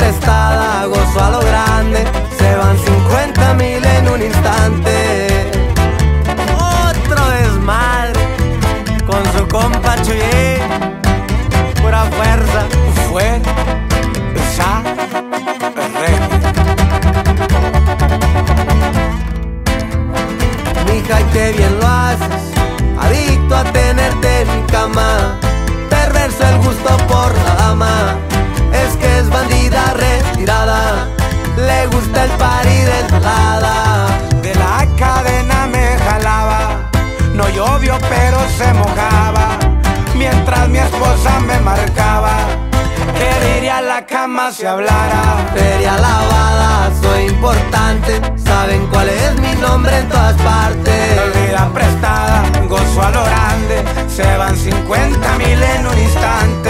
prestada, gozo a lo grande, se van 50 mil en un instante. Otro desmadre con su compa Chuyín, pura fuerza. Fue esa Mija, y qué bien se mojaba mientras mi esposa me marcaba. Que a la cama si hablara. Feria lavada, soy importante. Saben cuál es mi nombre en todas partes. La vida prestada, gozo a lo grande. Se van 50 mil en un instante.